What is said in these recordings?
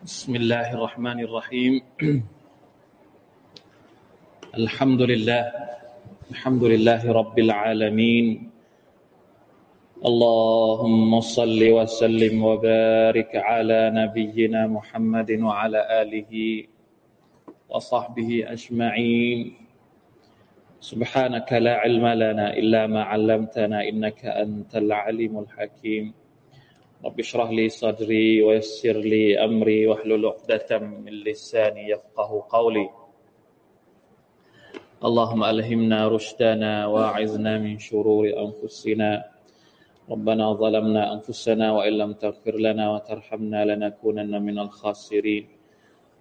بسم الله الرحمن الرحيم. الحمد لله. الحمد لله رب العالمين. اللهم صل وسلم وبارك على نبينا محمد وعلى آله وصحبه أجمعين. سبحانك لا علم لنا إلا ما علمتنا إنك أنت العليم الحكيم. رب اشرح لي صدري ويسر لي أمري واحلل عقدة من لساني يفقه قولي. اللهم ألهمنا رشدنا واعذنا من شرور أنفسنا. ربنا ظلمنا أنفسنا وإن لم تغفر لنا وترحمنا لنكونن من الخاسرين.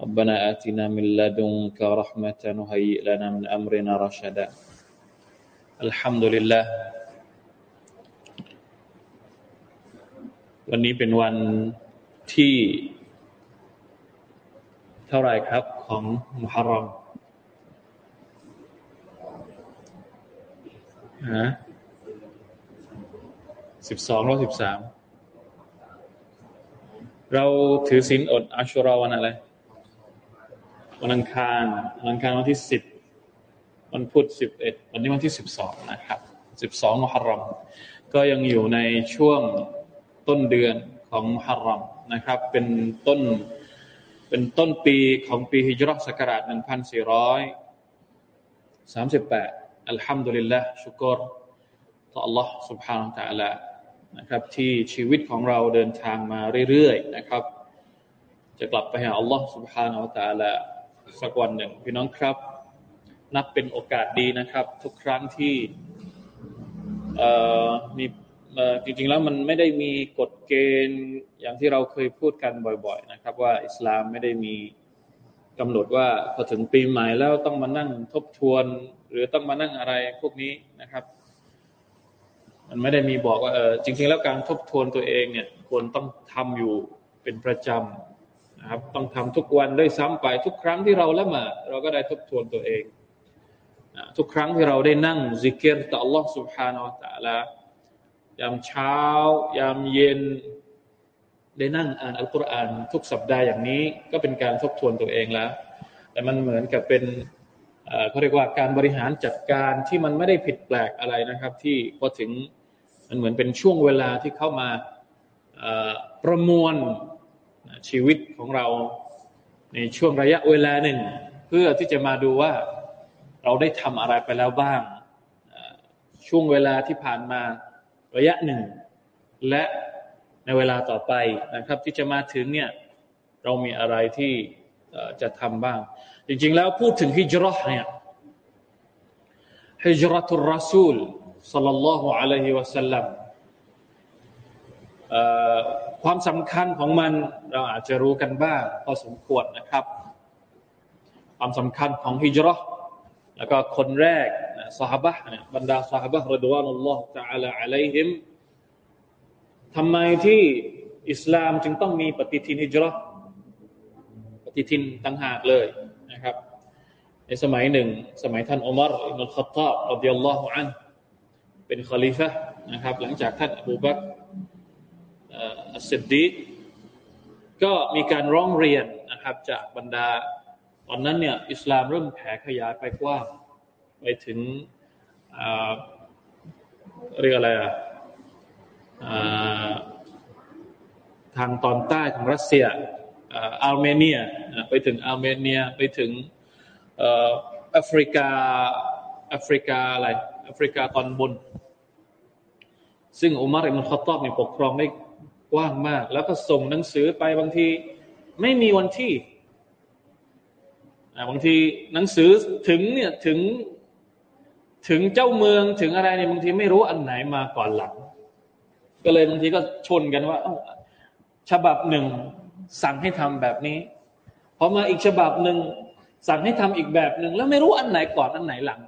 ربنا آتنا من لدنك رحمة وهيئ لنا من أمرنا رشدا. الحمد لله วันนี้เป็นวันที่ เท่าไรครับของมุฮัรรอมฮะสิบสองหรือสิบสาม เราถือศีลอดอาชุราวันอะไร วันอังคารวันอังคารวันที่สิบวันพุธสิบเอ็ดวันนี้วันที่สิบสองนะครับสิบสองมุฮัรรอมก็ยังอยู่ในช่วง ต้นเดือนของมุฮัรรัมนะครับ เป็นต้นเป็นต้นปีของปีฮิจรัชศักราช1438อัลฮัมดุลิลละชุกรต่อ Allah سبحانه และ تعالى นะครับที่ชีวิตของเราเดินทางมาเรื่อยๆนะครับ จะกลับไปหา Allah سبحانه และ تعالى สักวันหนึ่ง พี่น้องครับ นับเป็นโอกาสดีนะครับ ทุกครั้งที่มี จริงๆแล้วมันไม่ได้มีกฎเกณฑ์อย่างที่เราเคยพูดกันบ่อยๆนะครับ ว่าอิสลามไม่ได้มีกำหนดว่าพอถึงปีใหม่แล้วต้องมานั่งทบทวน หรือต้องมานั่งอะไรพวกนี้นะครับ มันไม่ได้มีบอกว่าเออจริง ๆ แล้วการทบทวนตัวเองเนี่ยควรต้องทำอยู่เป็นประจำนะครับ ต้องทำทุกวันด้วยซ้ำไป ทุกครั้งที่เราละหมาดเราก็ได้ทบทวนตัวเองทุกครั้งที่เราได้นั่งซิกเกตต่อ Allah سبحانه และ تعالى ยามเช้า ยามเย็น ได้นั่งอ่านอัลกุรอานทุกสัปดาห์อย่างนี้ ก็เป็นการทบทวนตัวเองแล้ว แต่มันเหมือนกับเป็นเขาเรียกว่าการบริหารจัดการที่มันไม่ได้ผิดแปลกอะไรนะครับ ที่พอถึงมันเหมือนเป็นช่วงเวลาที่เข้ามาประมวลชีวิตของเราในช่วงระยะเวลาหนึ่ง เพื่อที่จะมาดูว่าเราได้ทำอะไรไปแล้วบ้าง ช่วงเวลาที่ผ่านมา ระยะหนึ่ง และในเวลาต่อไปนะครับ ที่จะมาถึงเนี่ยเรามีอะไรที่จะทำบ้าง จริงๆแล้วพูดถึงฮิจรัชเนี่ยฮิจรัตุลรัสูลสัลลัลลอฮุอะลัยฮิวะสัลลัมความสำคัญของมันเราอาจจะรู้กันบ้างพอสมควรนะครับ ความสำคัญของฮิจรัชแล้วก็คนแรก สหบะเนี่ยบรรดาสหบะรดวานุลลอฮฺตะอัลาอัลัยฮิมทำไมที่อิสลามจึงต้องมีปฏิทินฮิจรัปฏิทินตั้งหากเลยนะครับ ในสมัยหนึ่ง สมัยท่านอุมารอิบนุลขัตตาบอับดุลลอฮฺอันเป็นคอลิฟะนะครับ หลังจากท่านอบูบักอัสซิดีก็มีการร้องเรียนนะครับจากบรรดา ตอนนั้นเนี่ยอิสลามเริ่มแผ่ขยายไปกว้าง ไปถึงเรียกอะไรอะทางตอนใต้ของรัสเซียอาร์เมเนียไปถึงอาร์เมเนียไปถึงแอฟริกาแอฟริกาอะไรแอฟริกาตอนบน ซึ่งอุมัรอิบนุลค็อฏฏอบเนี่ยปกครองได้กว้างมาก แล้วก็ส่งหนังสือไปบางทีไม่มีวันที่บางทีหนังสือถึงเนี่ยถึง ถึงเจ้าเมืองถึงอะไรเนี่ยบางทีไม่รู้อันไหนมาก่อนหลัง ก็เลยบางทีก็ชนกันว่าฉบับหนึ่งสั่งให้ทำแบบนี้พอมาอีกฉบับหนึ่งสั่งให้ทำอีกแบบหนึ่งแล้วไม่รู้อันไหนก่อนอันไหนหลัง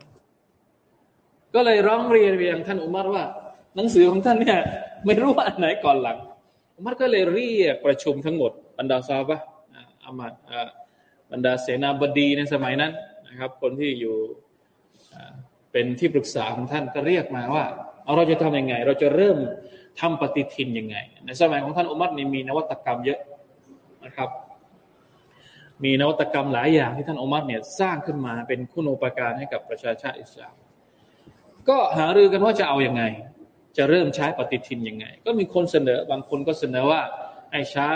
ก็เลยร้องเรียนไปยังท่านอุมัรว่า หนังสือของท่านเนี่ย ไม่รู้อันไหนก่อนหลังอุมัรก็เลยเรียกประชุมทั้งหมดบรรดาซาบะอามัดบรรดาเสนาบดีในสมัยนั้นนะครับ คนที่อยู่ เป็นที่ปรึกษาของท่านก็เรียกมาว่าเราจะทำยังไง เราจะเริ่มทำปฏิทินยังไง ในสมัยของท่านอุมัรนี่มีนวัตกรรมเยอะนะครับ มีนวัตกรรมหลายอย่างที่ท่านอุมัรเนี่ยสร้างขึ้นมาเป็นคุณูปการให้กับประชาชาติอิสลาม ก็หารือกันว่าจะเอาอยัางไง จะเริ่มใช้ปฏิทินยังไง ก็มีคนเสนอบางคนก็เสนอว่าให้ใช้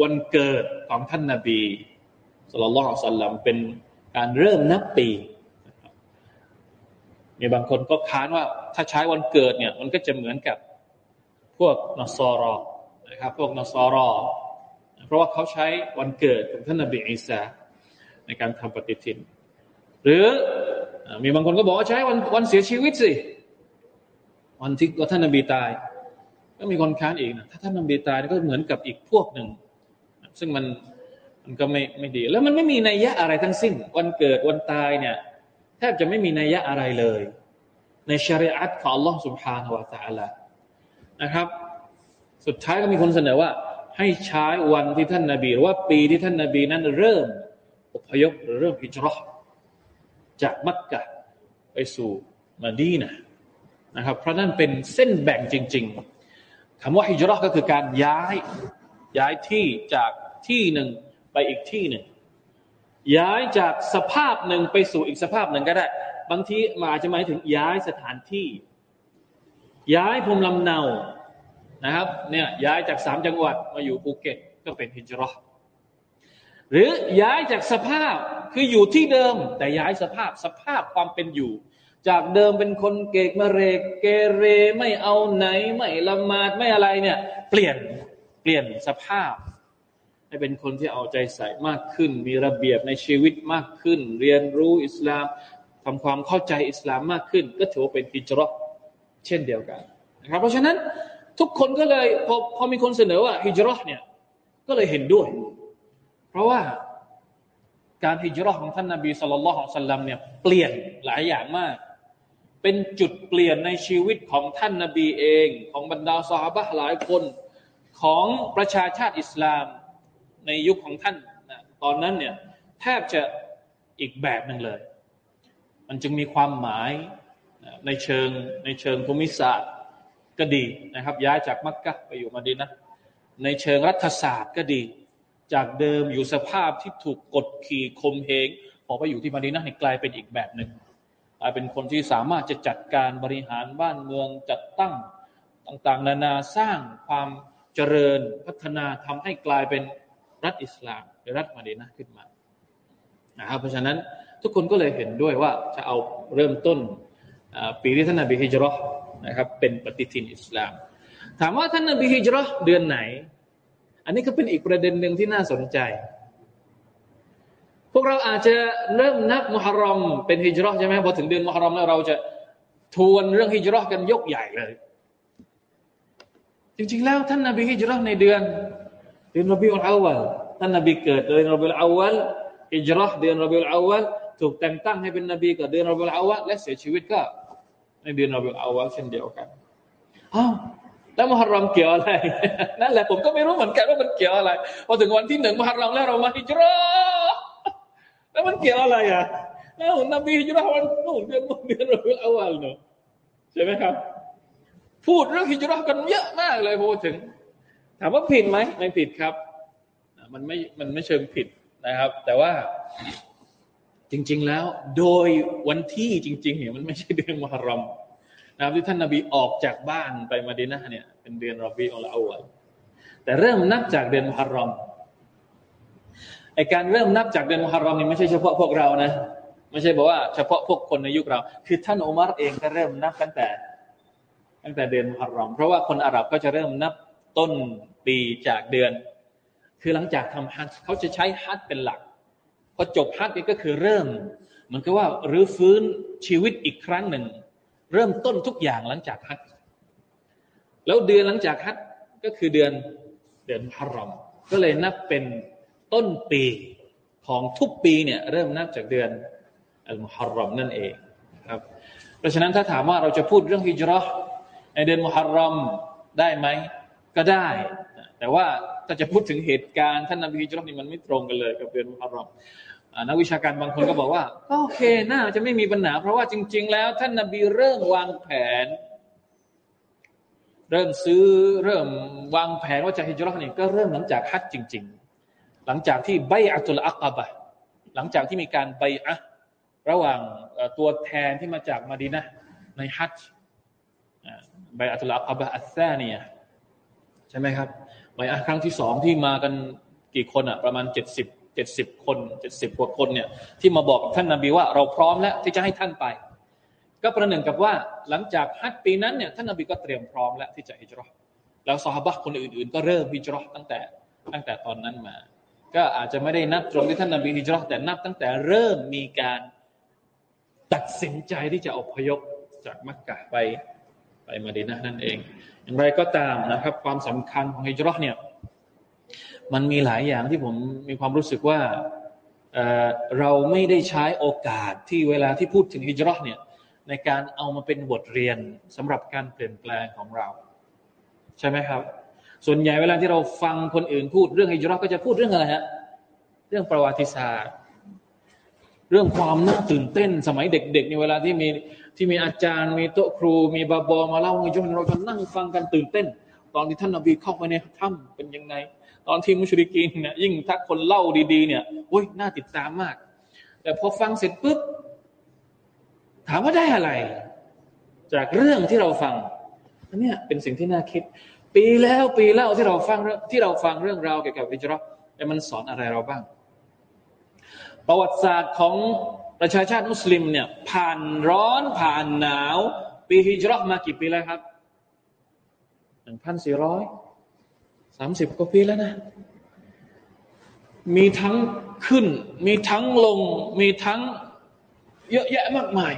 วันเกิดของท่านนาบีสุลต่านสัลลัมเป็นการเริ่มนับปี มีบางคนก็ค้านว่าถ้าใช้วันเกิดเนี่ย มันก็จะเหมือนกับพวกนอสอรอนะครับ พวกนอสอรอเพราะว่าเขาใช้วันเกิดของท่านนบีอิสาในการทำปฏิทิน หรือมีบางคนก็บอกว่าใช้วันวันเสียชีวิตสิวันที่ท่านนบีตาย ก็มีคนค้านอีกนะถ้าท่านนบีตายก็เหมือนกับอีกพวกหนึ่ง ซึ่งมันมันก็ไม่ไม่ดี แล้วมันไม่มีนัยยะอะไรทั้งสิ้น วันเกิดวันตายเนี่ย บจะไม่มีนัยยะอะไรเลย ในชริอัตของ Allah سبحانه และ تعالى นะครับ สุดท้ายก็มีคนเสนอว่าให้ใช้วันที่ท่านนาบีหรือว่าปีที่ท่านนาบีนั้นเริ่มอพยพหรือเริ่มฮิจรัชจากมักกะไปสู่มาดีนะนะครับ เพราะนั่นเป็นเส้นแบ่งจริง ๆคำว่าฮิจรัชก็คือการย้ายย้ายที่จากที่หนึ่งไปอีกที่หนึ่ง ย้ายจากสภาพหนึ่งไปสู่อีกสภาพหนึ่งก็ได้ บางทีมาอาจจะหมายถึงย้ายสถานที่ ย้ายภูมิลำเนานะครับ เนี่ยย้ายจากสามจังหวัดมาอยู่ภูเก็ตก็เป็นฮิจรัชหรือย้ายจากสภาพคืออยู่ที่เดิม แต่ย้ายสภาพสภาพความเป็นอยู่ จากเดิมเป็นคนเกกมะเรกเกเรไม่เอาไหนไม่ละหมาดไม่อะไรเนี่ย เปลี่ยนเปลี่ยนสภาพ ให้เป็นคนที่เอาใจใส่มากขึ้น มีระเบียบในชีวิตมากขึ้น เรียนรู้อิสลามทำความเข้าใจอิสลามมากขึ้น ก็ถือว่าเป็นฮิจรัชเช่นเดียวกันนะครับ เพราะฉะนั้นทุกคนก็เลยพอพอมีคนเสนอว่าฮิจรัชเนี่ยก็เลยเห็นด้วย เพราะว่าการฮิจรัชของท่านนาบีสุลต่านของสัลลัมเนี่ยเปลี่ยนหลายอย่างมาก เป็นจุดเปลี่ยนในชีวิตของท่านนาบีเอง ของบรรดาสหบะหลายคนของประชาชาติอิสลาม ในยุคของท่านนะตอนนั้นเนี่ยแทบจะอีกแบบหนึ่งเลย มันจึงมีความหมายในเชิงในเชิงภูมิศาสตร์ก็ดีนะครับ ย้ายจากมักกะไปอยู่มาดีนะในเชิงรัฐศาสตร์ก็ดี จากเดิมอยู่สภาพที่ถูกกดขี่ข่มเหงพอไปอยู่ที่มาดีนะกลายเป็นอีกแบบหนึ่งกลายเป็นคนที่สามารถจะจัดการบริหารบ้านเมืองจัดตั้งต่างๆ นานาสร้างความเจริญพัฒนาทำให้กลายเป็น รัฐอิสลามหรือรัฐมาดีนะขึ้นมานะครับเพราะฉะนั้นทุกคนก็เลยเห็นด้วยว่าจะเอาเริ่มต้นปีที่ท่านนบีฮิจรัชนะครับเป็นปฏิทินอิสลาม ถามว่าท่านนบีฮิจรัชเดือนไหน อันนี้ก็เป็นอีกประเด็นหนึ่งที่น่าสนใจ พวกเราอาจจะเริ่มนับมุฮัรรอมเป็นฮิจรัชใช่ไหมพอถึงเดือนมุฮัรรอมแล้วเราจะทวนเรื่องฮิจรัชกันยกใหญ่เลย จริงๆแล้วท่านนบีฮิจรัชในเดือน เดือนรบิอุลอาวลท่านนบีเกิดเดือนรบิอุลอาวลฮิจรัชเดือนรบิอุลอาวลถูกแต่งตั้งให้เป็นนบีกับเดือนรบิอุลอาวลและเสียชีวิตก็ ในเดือนรอบิลอาวลเช่นเดียวกันอ้าวแล้วมหรอมเกี่ยวอะไร นั่นแหละผมก็ไม่รู้เหมือนกันว่ามันเกี่ยวอะไรพอถึงวันที่หนึ่งมหรอมแล้วเรามาฮิจรัแล้วมันเกี่ยวอะไรอะแล้วนบีฮิจรัวันนู่นเดือนนู่นเดือนรอบิลอาวลเนาะใช่ไหมครับ พูดเรื่องฮิจรักันเยอะมากเลยพูดถึง ถามว่าผิดไหมไม่ผิดครับ มันไม่มันไม่เชิงผิดนะครับ แต่ว่าจริง ๆ แล้ว โดยวันที่จริง ๆ เนี่ยมันไม่ใช่เดือนมุฮัรรอมนะครับที่ท่านนาบีออกจากบ้านไปมาดีนะเนี่ยเป็นเดือนรอบีอัลอาวลแต่เริ่มนับจากเดือนมุฮัรรอมไอการเริ่มนับจากเดือนมุฮัรรอมนี่ไม่ใช่เฉพาะพวกเรานะไม่ใช่บอกว่าเฉพาะพวกคนในยุคเรา คือท่านอุมารเองก็เริ่มนับตั้งแต่ ตั้งแต่เดือนมุฮัรรอม เพราะว่าคนอาหรับก็จะเริ่มนับ ต้นปีจากเดือน คือหลังจากทำฮัจเขาจะใช้ฮัจเป็นหลัก พอจบฮัจก็คือเริ่มเหมือนกับว่ารื้อฟื้นชีวิตอีกครั้งหนึ่ง เริ่มต้นทุกอย่างหลังจากฮัจแล้วเดือนหลังจากฮัจก็คือเดือนเดือนฮารอม ก็เลยนับเป็นต้นปีของทุกปีเนี่ยเริ่มนับจากเดือนอัลมุฮัรรอมนั่นเองครับ เพราะฉะนั้นถ้าถามว่าเราจะพูดเรื่องฮิจรัชในเดือนมุฮัรรอมได้ไหม ก็ได้ แต่ว่าถ้าจะพูดถึงเหตุการณ์ท่านนบีฮิจรัชนี่มันไม่ตรงกันเลยกับเดือนมุฮัรรอมนักวิชาการบางคนก็บอกว่าก็โอเคน่าจะไม่มีปัญหา เพราะว่าจริง ๆ แล้วท่านนบีเริ่มวางแผน เริ่มซื้อเริ่มวางแผนว่าจะฮิจรัชนี่ก็เริ่มหลังจากฮัจจริง ๆ หลังจากที่ใบอัตุลอักบะหลังจากที่มีการใบอะระหว่างตัวแทนที่มาจากมาดีนะในฮัจจ์ใบอัตุลอักบะอัลซาเนีย ช่ไหมครับใบอะครั้งที่สองที่มากันกี่คนอะ ประมาณเจ็ดสิบเจ็ดสิบคนเจ็ดสิบกว่าคนเนี่ย ที่มาบอกท่านนาบีว่าเราพร้อมแล้วที่จะให้ท่านไป ก็ประหนึ่งกับว่าหลังจากฮัจปีนั้นเนี่ยท่านนาบีก็เตรียมพร้อมแล้วที่จะฮิจรัชแล้วซอฮาบะคนอื่นๆ ก็เริ่มฮิจรัชตั้งแต่ตั้งแต่ตอนนั้นมา ก็อาจจะไม่ได้นับตรงที่ท่านนาบีฮิจรัชแต่นับตั้งแต่เริ่มมีการตัดสินใจที่จะอพยพจากมักกะไป ไปมาดีนะนั่นเอง อย่างไรก็ตามนะครับ ความสำคัญของฮิจรัชเนี่ยมันมีหลายอย่างที่ผมมีความรู้สึกว่าเเราไม่ได้ใช้โอกาสที่เวลาที่พูดถึงฮิจรัชเนี่ยในการเอามาเป็นบทเรียนสำหรับการเปลี่ยนแปลงของเรา ใช่ไหมครับ ส่วนใหญ่เวลาที่เราฟังคนอื่นพูดเรื่องฮิจรัชก็จะพูดเรื่องอะไรฮะเรื่องประวัติศาสตร์ เรื่องความน่าตื่นเต้นสมัยเด็กๆในเวลาที่มีที่มีอาจารย์ มีโต๊ะครู มีบาบอมาเล่าให้จนเราจะนั่งฟังกันตื่นเต้น ตอนที่ท่านนบีเข้าไปในถ้ำเป็นยังไง ตอนที่มุชริกีนเนี่ยยิ่งถ้าคนเล่าดีๆ เนี่ยโอ้ยน่าติดตามมาก แต่พอฟังเสร็จปุ๊บถามว่าได้อะไร จากเรื่องที่เราฟังอันนี้เป็นสิ่งที่น่าคิด ปีแล้วปีเล่าที่เราฟังที่เราฟังเรื่องราวเกี่ยวกับวิจรณ์แต่มันสอนอะไรเราบ้าง ประวัติศาสตร์ของประชาชาติมุสลิมเนี่ยผ่านร้อนผ่านหนาว ปีฮิจรัชมากี่ปีแล้วครับหนึ่งพันสี่ร้อยสามสิบกว่าปีแล้วนะ มีทั้งขึ้น มีทั้งลง มีทั้งเยอะแยะมากมาย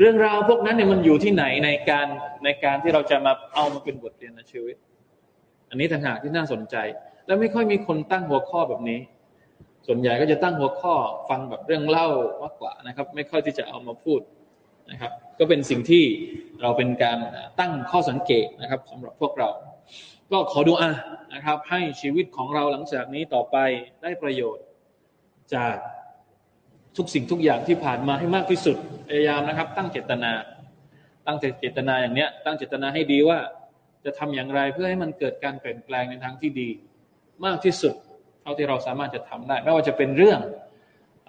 เรื่องราวพวกนั้นเนี่ยมันอยู่ที่ไหนในการในการที่เราจะมาเอามาเป็นบทเรียนในชีวิต อันนี้ต่างหากที่น่าสนใจ แล้วไม่ค่อยมีคนตั้งหัวข้อแบบนี้ ส่วนใหญ่ก็จะตั้งหัวข้อฟังแบบเรื่องเล่ามากกว่านะครับ ไม่ค่อยที่จะเอามาพูดนะครับ ก็เป็นสิ่งที่เราเป็นการตั้งข้อสังเกตนะครับสำหรับพวกเรา ก็ขอดูอานะครับ ให้ชีวิตของเราหลังจากนี้ต่อไปได้ประโยชน์ จากทุกสิ่งทุกอย่างที่ผ่านมาให้มากที่สุดพยายามนะครับ ตั้งเจตนา ตั้งเจตนาอย่างเนี้ย ตั้งเจตนาให้ดีว่าจะทำอย่างไรเพื่อให้มันเกิดการเปลี่ยนแปลงในทางที่ดี มากที่สุด เท่าที่เราสามารถจะทำได้ ไม่ว่าจะเป็นเรื่อง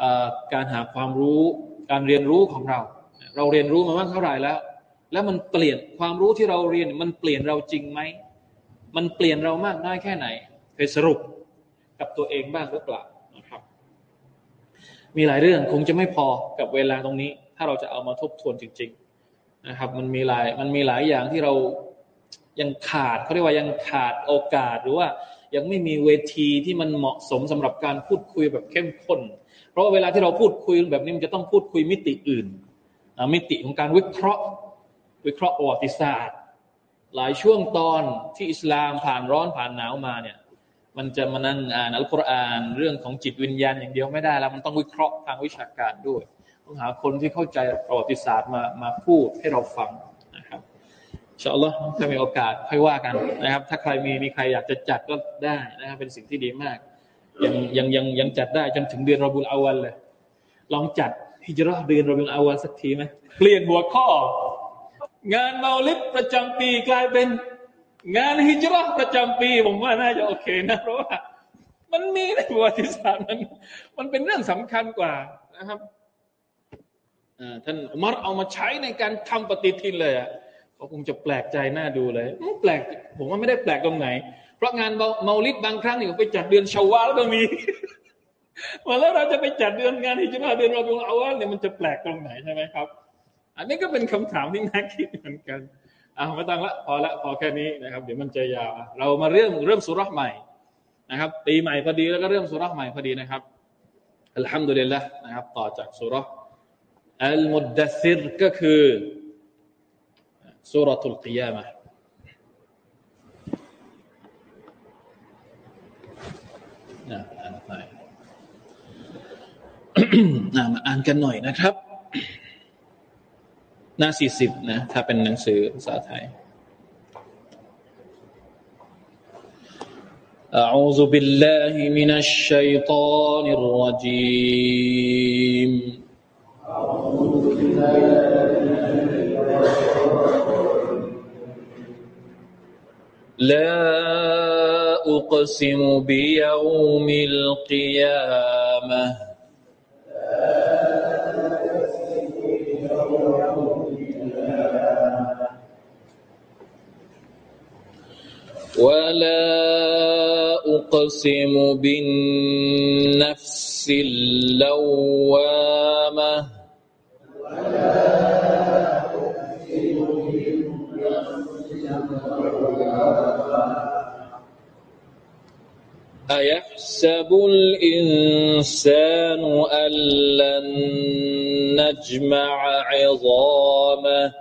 อการหาความรู้ การเรียนรู้ของเรา เราเรียนรู้มาบ้างเท่าไหร่แล้ว แล้วมันเปลี่ยนความรู้ที่เราเรียนมันเปลี่ยนเราจริงไหมมันเปลี่ยนเรามากน้อยแค่ไหนเคยสรุปกับตัวเองบ้างหรือเปล่านะครับ มีหลายเรื่องคงจะไม่พอกับเวลาตรงนี้ ถ้าเราจะเอามาทบทวนจริง ๆนะครับ มันมีหลายมันมีหลายอย่างที่เรายังขาดเขาเรียกว่ายังขาดโอกาสหรือว่า ยังไม่มีเวทีที่มันเหมาะสมสำหรับการพูดคุยแบบเข้มข้น เพราะว่าเวลาที่เราพูดคุยแบบนี้มันจะต้องพูดคุยมิติอื่น มิติของการวิเคราะห์ วิเคราะห์ประวัติศาสตร์ หลายช่วงตอนที่อิสลามผ่านร้อนผ่านหนาวมาเนี่ยมันจะมานั่งอ่านอัลกุรอานเรื่องของจิตวิญญาณอย่างเดียวไม่ได้แล้วมันต้องวิเคราะห์ทางวิชาการด้วยต้องหาคนที่เข้าใจประวัติศาสตร์มามาพูดให้เราฟัง อินชาอัลลอฮ์ถ้ามีโอกาสค่อยว่ากันนะครับ ถ้าใครมีมีใครอยากจะจัดก็ได้นะครับเป็นสิ่งที่ดีมาก ยังยังยังยังจัดได้จนถึงเดือนรอบุลอาวันเลย ลองจัดฮิจรัชเดือนรอบุลอาวันสักทีไหมเปลี่ยนหัวข้อ งานเมาลิดประจำปีกลายเป็น งานฮิจรัชประจำปี ผมว่าน่าจะโอเคนะเพราะว่ามันมีในประวัติศาสตร์มันมันเป็นเรื่องสำคัญกว่านะครับท่านอุมารเอามาใช้ในการทำปฏิทินเลยอะ เขาคงจะแปลกใจน่าดูเลยแปลก ผมว่าไม่ได้แปลกตรงไหน เพราะงานเมาลิดบางครั้งเนี่ยไปจัดเดือนชาวาลก็มีมาแล้วเราจะไปจัดเดือนงานฮิจรัชเดือนรอบิลอาวาเนี่ยมันจะแปลกตรงไหนใช่ไหมครับ อันนี้ก็เป็นคำถามที่น่าคิดเหมือนกันอ่าไม่ต้องละพอละพอแค่นี้นะครับ เดี๋ยวมันจะยาวเรามาเริ่มเริ่มสุรษใหม่นะครับปีใหม่พอดีแล้วก็เริ่มสุรษใหม่พอดีนะครับอัลฮัมดุลิลละนะครับ ต่อจากสุรษอัลมุดดัซิรก็คือ สุรทุลกิยามะนะอ่านไปมาอ่านกันหน่อยนะครับหน้าสี่สิบนะถ้าเป็นหนังสือภาษาไทย أعوذ بالله من الشيطان الرجيم لا أقسم بيوم القيامة. ولا أقسم بالنفس اللوامة. أيحسب الإنسان أن لن نجمع عظامه؟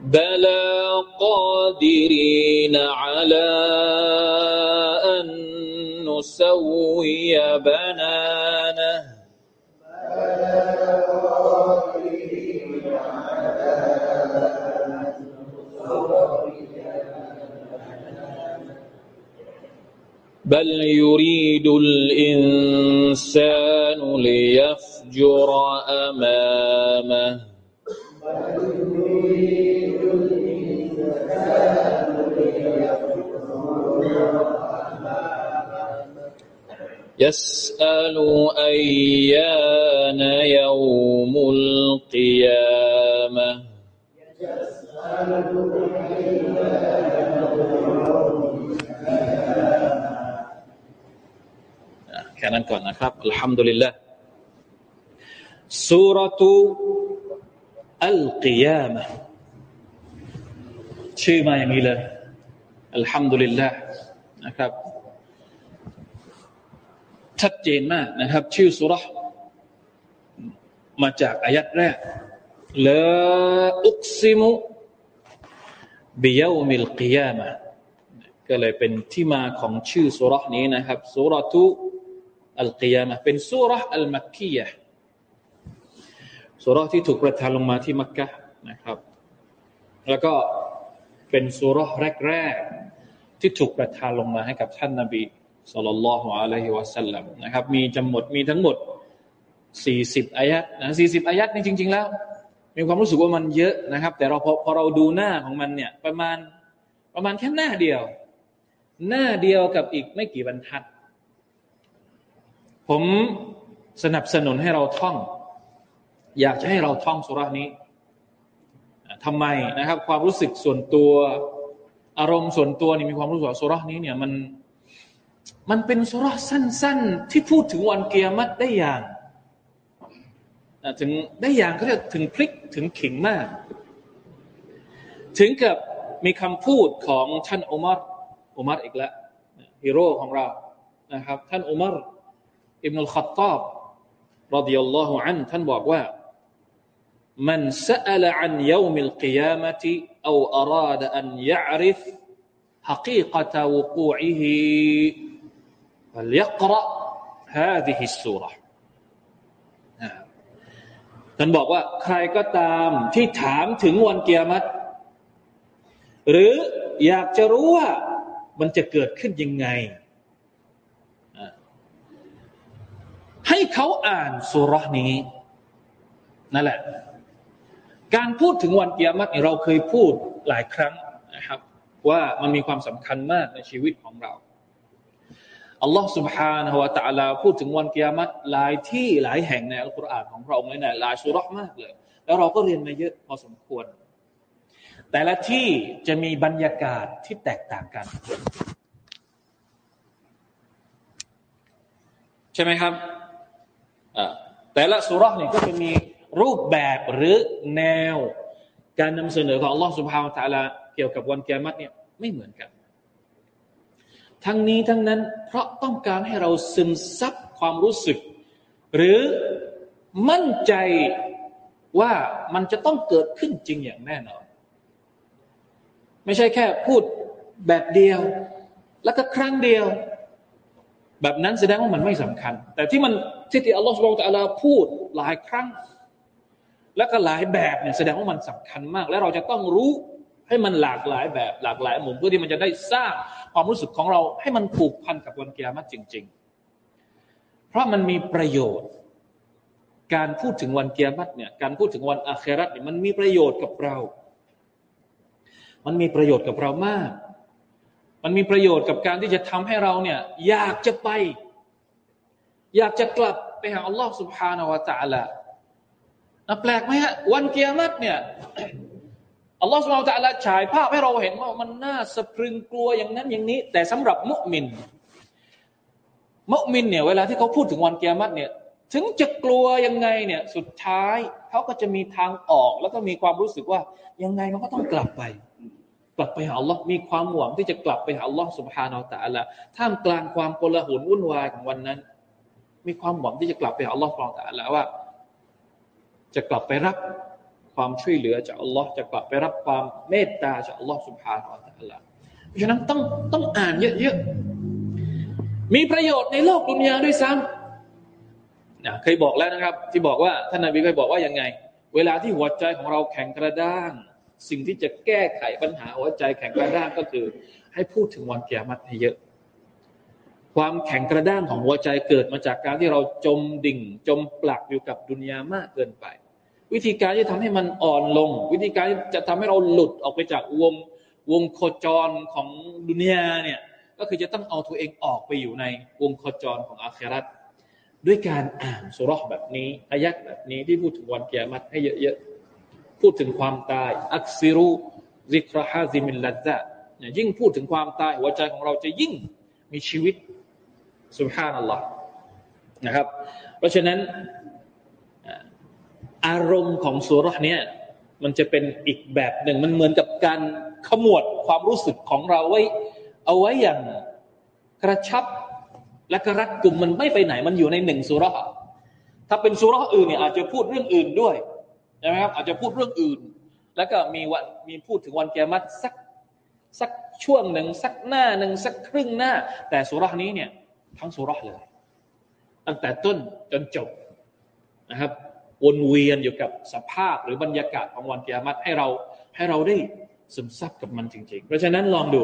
بلى قادرين على أن نسوي بنانة. بل يريد الإنسان ليفجر أمامه. يسأل أيان يوم القيامة كان كنا الحمد لله سورة القيامة ชื่อมาอย่างนี้เลยอัลฮัมดุลิลละนะครับ ชัดเจนมากนะครับ ชื่อสุรษมาจากอายัดแรกลาอุกซิมุบิยามิลกิยามะก็เลยเป็นที่มาของชื่อสุรษนี้นะครับสุรทุอัลกิยามะเป็นสุรษอัลมักกียะสุรษที่ถูกประทานลงมาที่มักกะนะครับ แล้วก็เป็นสุรษแรกๆที่ถูกประทานลงมาให้กับท่านนาบี สัลลัลลอฮุอะลัยฮิวะสัลลัมนะครับมีจำหมดมีทั้งหมดสี่สิบอายัดนะสี่สิบอายัดนี่จริง ๆ แล้ว มีความรู้สึกว่ามันเยอะนะครับ แต่เราพอพอเราดูหน้าของมันเนี่ยประมาณประมาณแค่หน้าเดียว หน้าเดียวกับอีกไม่กี่บรรทัด ผมสนับสนุนให้เราท่อง อยากจะให้เราท่องสุรานี้ทำไมนะครับ ความรู้สึกส่วนตัวอารมณ์ส่วนตัวนี่มีความรู้สึกว่าสุรานี้เนี่ยมัน มันเป็นสุรสั้น ๆ ที่พูดถึงวันเกียรติได้อย่างถึงได้อย่างเขาเรียกถึงพลิกถึงขิงมาก ถึงกับมีคำพูดของท่านอุมารอุมารอีกแล้วฮีโร่ของเรานะครับ ท่านอุมารอิบนุลขัตตาบรดิยัลลอฮุอันท่านบอกว่า من سأل عن يوم القيامة أو أراد أن يعرف حقيقة وقوعه فليقرأ هذه السورة ท่านบอกว่าใครก็ตามที่ถามถึงวันเกียรติหรืออยากจะรู้ว่ามันจะเกิดขึ้นยังไง ให้เขาอ่านสุรนี้ นั่นแหละ การพูดถึงวันเกียรติเราเคยพูดหลายครั้งนะครับ ว่ามันมีความสำคัญมากในชีวิตของเรา อัลลอฮ์ سبحانه และ تعالى พูดถึงวันกิยามัตหลายที่หลายแห่งในอัลกุรอานของพระองค์เลยนะหลายสุรษมากเลย แล้วเราก็เรียนมาเยอะพอสมควร แต่ละที่จะมีบรรยากาศที่แตกต่างกัน ใช่ไหมครับ แต่ละสุรษเนี่ยก็จะมีรูปแบบหรือแนวการนำเสนอของอัลลอฮ์ سبحانه และ تعالى เกี่ยวกับวันกิยามัตเนี่ยไม่เหมือนกัน ทั้งนี้ทั้งนั้นเพราะต้องการให้เราซึมซับความรู้สึก หรือมั่นใจว่ามันจะต้องเกิดขึ้นจริงอย่างแน่นอน ไม่ใช่แค่พูดแบบเดียว แล้วก็ครั้งเดียว แบบนั้นแสดงว่ามันไม่สำคัญ แต่ที่มันที่ที่อัลลอฮฺสุบไบร์ตะลาพูดหลายครั้ง แล้วก็หลายแบบเนี่ยแสดงว่ามันสำคัญมาก และเราจะต้องรู้ ให้มันหลากหลายแบบหลากหลายมุมเพื่อที่มันจะได้สร้างความรู้สึกของเราให้มันผูกพันกับวันเกียรติจริง ๆ เพ เพราะมันมีประโยชน์ การพูดถึงวันเกียรติเนี่ย การพูดถึงวันอาคราตเนี่ยมันมีประโยชน์กับเรา มันมีประโยชน์กับเรามาก มันมีประโยชน์กับการที่จะทำให้เราเนี่ย อยากจะไป อยากจะกลับไปหาอัลลอฮ์ سبحانه และ تعالى นะแปลกไหมฮะวันเกียรติเนี่ย อัลลอฮฺสุบไบร์ตะลาฉายภาพให้เราเห็นว่ามันน่าสะพรึงกลัวอย่างนั้นอย่างนี้ แต่สำหรับมุมิน มุมินเนี่ยเวลาที่เขาพูดถึงวันเกียรติเนี่ย ถึงจะกลัวยังไงเนี่ยสุดท้ายเขาก็จะมีทางออก แล้วก็มีความรู้สึกว่ายังไงมันก็ต้องกลับไป กลับไปหาอัลลอฮ์มีความหวังที่จะกลับไปหาอัลลอฮ์สุบฮานาอัลลอฮ์ท่ามกลางความโกลาหลวุ่นวายของวันนั้น มีความหวังที่จะกลับไปหาอัลลอฮ์สุบฮานาอัลลอฮ์ว่า จะกลับไปรับ ความช่วยเหลือจากอัลลอฮ์จะกลับไปรับความเมตตาจากอัลลอฮ์สุบฮานาอัลลอฮ์เพราะฉะนั้นต้องต้องอ่านเยอะๆมีประโยชน์ในโลกดุนยาด้วยซ้ำนะเคยบอกแล้วนะครับ ที่บอกว่าท่านนบีเคยบอกว่ายังไง เวลาที่หัวใจของเราแข็งกระด้าง สิ่งที่จะแก้ไขปัญหาหัวใจแข็งกระด้างก็คือ ให้พูดถึงวันเกียรติให้เยอะความแข็งกระด้างของหัวใจเกิดมาจากการที่เราจมดิ่ง จมปลักอยู่กับดุนยามากเกินไป วิธีการที่ทำให้มันอ่อนลง วิธีการจะทำให้เราหลุดออกไปจากวงวงโคจรของดุนยาเนี่ยก็คือจะต้องเอาตัวเองออกไปอยู่ในวงโคจรของอาคราตด้วยการอ่านสุรษแบบนี้อายักแบบนี้ที่พูดถึงวันเกียรติให้เยอะๆพูดถึงความตาย อักซิรุซิกราฮาซิมิลลัซะยิ่งพูดถึงความตายหัวใจของเราจะยิ่งมีชีวิตสุบฮานัลลอฮ์นะครับ เพราะฉะนั้น อารมณ์ของสุรเนี้ยมันจะเป็นอีกแบบหนึ่งมันเหมือนกับการขมวดความรู้สึกของเราไว้ เอาไว้อย่างกระชับและกระรัดกลุ่มมันไม่ไปไหนมันอยู่ในหนึ่งสุรถ้าเป็นสุรอื่นเนี่ยอาจจะพูดเรื่องอื่นด้วยใช่ไหมครับอาจจะพูดเรื่องอื่น แล้วก็มีวันมีพูดถึงวันแกมัดสักสักช่วงหนึ่งสักหน้าหนึ่งสักครึ่งหน้า แต่สุรนี้เนี่ยทั้งสุรเลย ตั้งแต่ต้นจนจบนะครับ วนเวียนอยู่กับสภาพหรือบรรยากาศของวันกิยามัตให้เราให้เราได้ซึมซับกับมันจริง ๆ เพราะฉะนั้นลองดู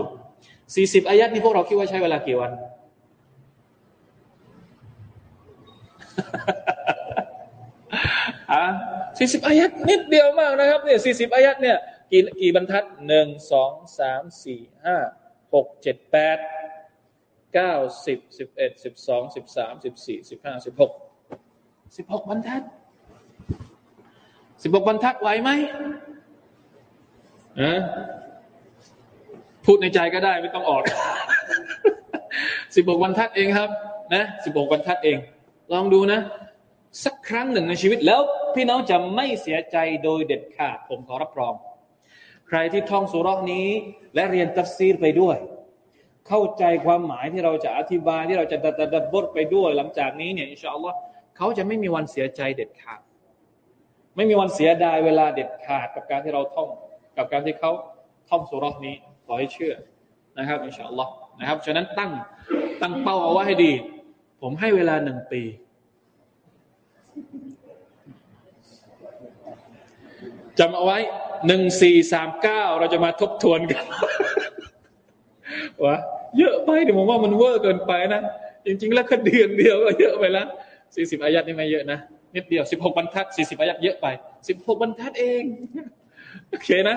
40 อายัดนี่พวกเราคิดว่าใช้เวลากี่วัน อะสี่สิบอายัดนิดเดียวมากนะครับเนี่ยสี่สิบอายัดเนี่ยกี่กี่บรรทัดหนึ่งสองสามสี่ห้าหกเจ็ดแปดเก้าสิบสิบเอ็ดสิบสองสิบสามสิบสี่สิบห้าสิบหกสิบหกบรรทัด สิบหกบรรทัดไหวไหมอะพูดในใจก็ได้ไม่ต้องออกสิบหกบรรทัดเองครับ นะสิบหกบรรทัดเอง ลองดูนะ สักครั้งหนึ่งในชีวิตแล้วพี่น้องจะไม่เสียใจโดยเด็ดขาดผมขอรับรอง ใครที่ท่องสุรษนี้ และเรียนตัฟซีรไปด้วย เข้าใจความหมายที่เราจะอธิบายที่เราจะดัดดัดบทไปด้วย หลังจากนี้เนี่ยอินชาอัลลอฮ์เขาจะไม่มีวันเสียใจเด็ดขาด ไม่มีวันเสียดายเวลาเด็ดขาดกับการที่เราท่อง กับการที่เขาท่องสุรษนี้ขอให้เชื่อนะครับอินชาอัลลอฮ์นะครับฉะนั้นตั้งตั้งเป้าเอาไว้ให้ดี ผมให้เวลาหนึ่งปี จำเอาไว้หนึ่งสี่สามเก้าเราจะมาทบทวนกันวะเยอะไปเดี๋ยวผมว่ามันเวอร์เกินไปนะ จริง ๆ แล้วแค่เดือนเดียวก็เยอะไปแล้วสี่สิบอายัดนี่ไม่เยอะนะ นิดเดียวสิบหกบรรทัดสี่สิบอายัดเยอะไปสิบหกบรรทัดเองโอเคนะ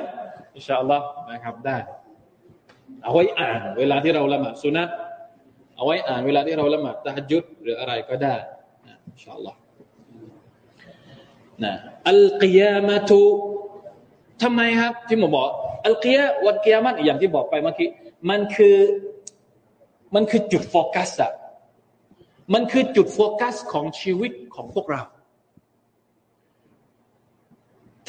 อินชาอัลลอฮ์นะครับได้ เอาไว้อ่าน เวลาที่เราละหมาดสุนัตเอาไว้อ่านเวลาที่เราละหมาดตะฮัจุดหรืออะไรก็ได้อินชาอัลลอฮ์นะอัลกิยามะตุทำไมครับ ที่ผมบอก อัลกิยาวันกิยามัตอย่างที่บอกไปเมื่อกี้มันคือมันคือจุดโฟกัสอะมันคือจุดโฟกัสของชีวิตของพวกเรา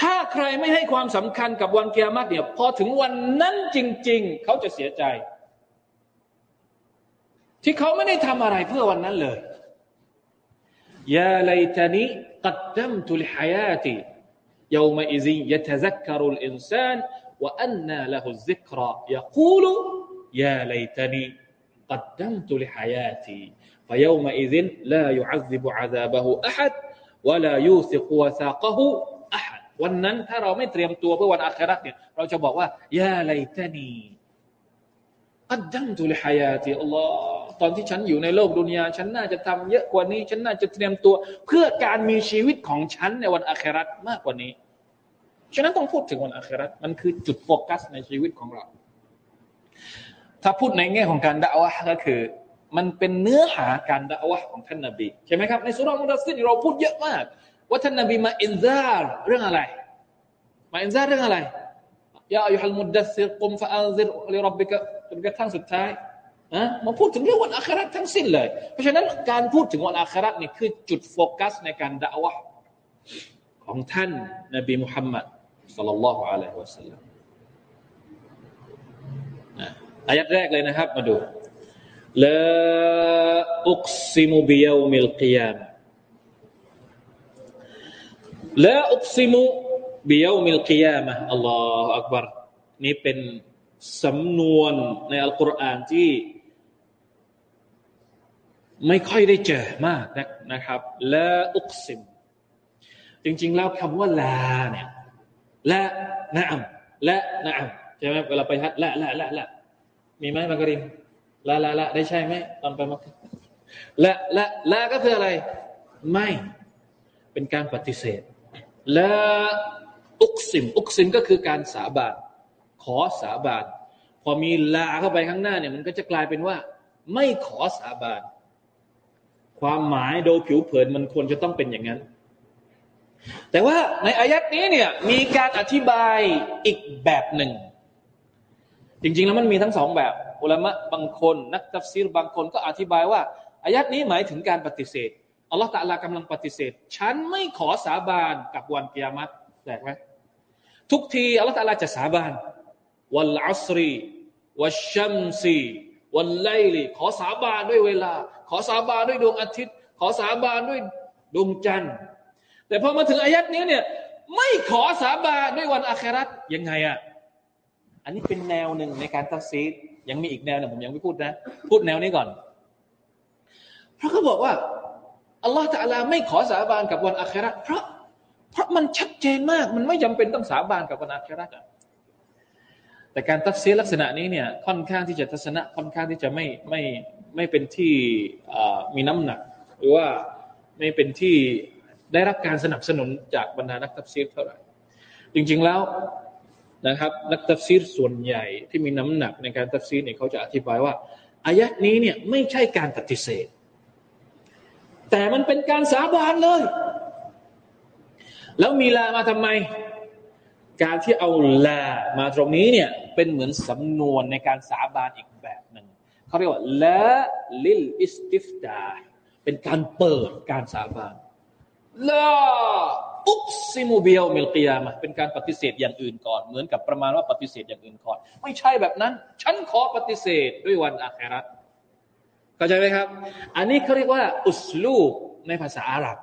ถ้า ใครไม่ให้ความสำคัญกับวันเกียรติเนี่ยพอถึงวันนั้นจริง ๆ เขาจะเสียใจ ที่เขาไม่ได้ทำอะไรเพื่อวันนั้นเลยยาไลตานีกัดดัมตุลฮายาตียามอิซิยะตะซักกรุลอินซานวะอันนาละหุซิกรายกูลยาไลตานี قدمت لحياتي فيومئذ لا يعذب عذابه أحد ولا يوثق وثاقه วันนั้นถ้าเราไม่เตรียมตัวเพื่อวันอาคราเนี่ยเราจะบอกว่าيا ليتني قدمت لحياتي อัลลอฮ์ตอนที่ฉันอยู่ในโลกดุนยาฉันน่าจะทำเยอะกว่านี้ ฉันน่าจะเตรียมตัว เพื่อการมีชีวิตของฉันในวันอาคราตมากกว่านี้ฉะนั้นต้องพูดถึงวันอาคราตมันคือจุดโฟกัสในชีวิตของเรา ถ้าพูดในแง่ของการด่าวะก็คือ มันเป็นเนื้อหาการด่าวะของท่านนบีใช่ไหมครับในสุรามุดัสซิรเราพูดเยอะมาก ว่าท่านนบีมาอินซาร์เรื่องอะไร มาอินซาร์เรื่องอะไรيا أيها المدثر قم فأنذر لربك จนกระทั่งสุดท้ายนะมาพูดถึงเรื่องวันอาคราทั้งสิ้นเลย เพราะฉะนั้นการพูดถึงวันอาครานี่คือจุดโฟกัสในการด่าวะของท่านนบีมุฮัมมัดصلى الله عليه وسلم อายัดแรกเลยนะครับ มาดู لا أقسم بيوم القيامة ลาอุกซิมุบิยามิลกิยามะอัลลอฮฺอักบารนี่เป็นสำนวนในอัลกุรอานที่ ไม่ค่อยได้เจอมากนะนะครับละอุกซิม จริง ๆ แล้วคำว่าลาเนี่ยละนะอัมละนะอัมใช่ไหมเวลาไปฮัดละละละละมีไหมมักริมละละละได้ใช่ไหมตอนไปมักละละละก็คืออะไร ไม่ เป็นการปฏิเสธ และอุกซิม อุกซิมก็คือการสาบานขอสาบานพอมีลาเข้าไปข้างหน้าเนี่ยมันก็จะกลายเป็นว่า ไม่ขอสาบานความหมายโดยผิวเผินมันควรจะต้องเป็นอย่างนั้น แต่ว่าในอายัดนี้เนี่ยมีการอธิบายอีกแบบหนึ่ง จริง ๆ แล้วมันมีทั้งสองแบบอุลามะบางคน นักตัฟซีรบางคนก็อธิบายว่าอายัดนี้หมายถึงการปฏิเสธ อัลลอฮฺตะลากำลังปฏิเสธ ฉันไม่ขอสาบานกับวันกิยามัตแปลกไหมทุกทีอัลลอฮฺตะลาจะสาบานวันอัสรีวันชัมซีวันไลลีขอสาบานด้วยเวลา ขอสาบานด้วยดวงอาทิตย์ ขอสาบานด้วยดวงจันทร์ แต่พอมาถึงอายัดนี้เนี่ยไม่ขอสาบานด้วยวันอาคราตยังไงอะอันนี้เป็นแนวหนึ่งในการตัดสินยังมีอีกแนวหนึ่งผมยังไม่พูดนะ พูดแนวนี้ก่อน เพราะเขาบอกว่า อัลลอฮฺตะลาไม่ขอสาบานกับวันอาคราเพราะเพราะมันชัดเจนมาก มันไม่จำเป็นต้องสาบานกับวันอาคราแต่การตัดสินลักษณะนี้เนี่ยค่อนข้างที่จะทัศนะค่อนข้างที่จะไม่ไม่ไม่เป็นที่มีน้ำหนัก หรือว่าไม่เป็นที่ได้รับการสนับสนุนจากบรรดานักตัดสินเท่าไหร่จริงๆแล้วนะครับ นักตัดสินส่วนใหญ่ที่มีน้ำหนักในการตัดสินเนี่ยเขาจะอธิบายว่าอายะนี้เนี่ยไม่ใช่การปฏิเสธ แต่มันเป็นการสาบานเลย แล้วมีลามาทำไม การที่เอาลามาตรงนี้เนี่ยเป็นเหมือนสำนวนในการสาบานอีกแบบหนึ่งเขาเรียกว่าละللاستفتاح เป็นการเปิดการสาบานلا أقسم بيوم القيامة เป็นการปฏิเสธอย่างอื่นก่อน เหมือนกับประมาณว่าปฏิเสธอย่างอื่นก่อน ไม่ใช่แบบนั้น ฉันขอปฏิเสธด้วยวันอาครา เข้าใจไหมครับ อันนี้เขาเรียกว่า أسلوبในภาษาอาหรับ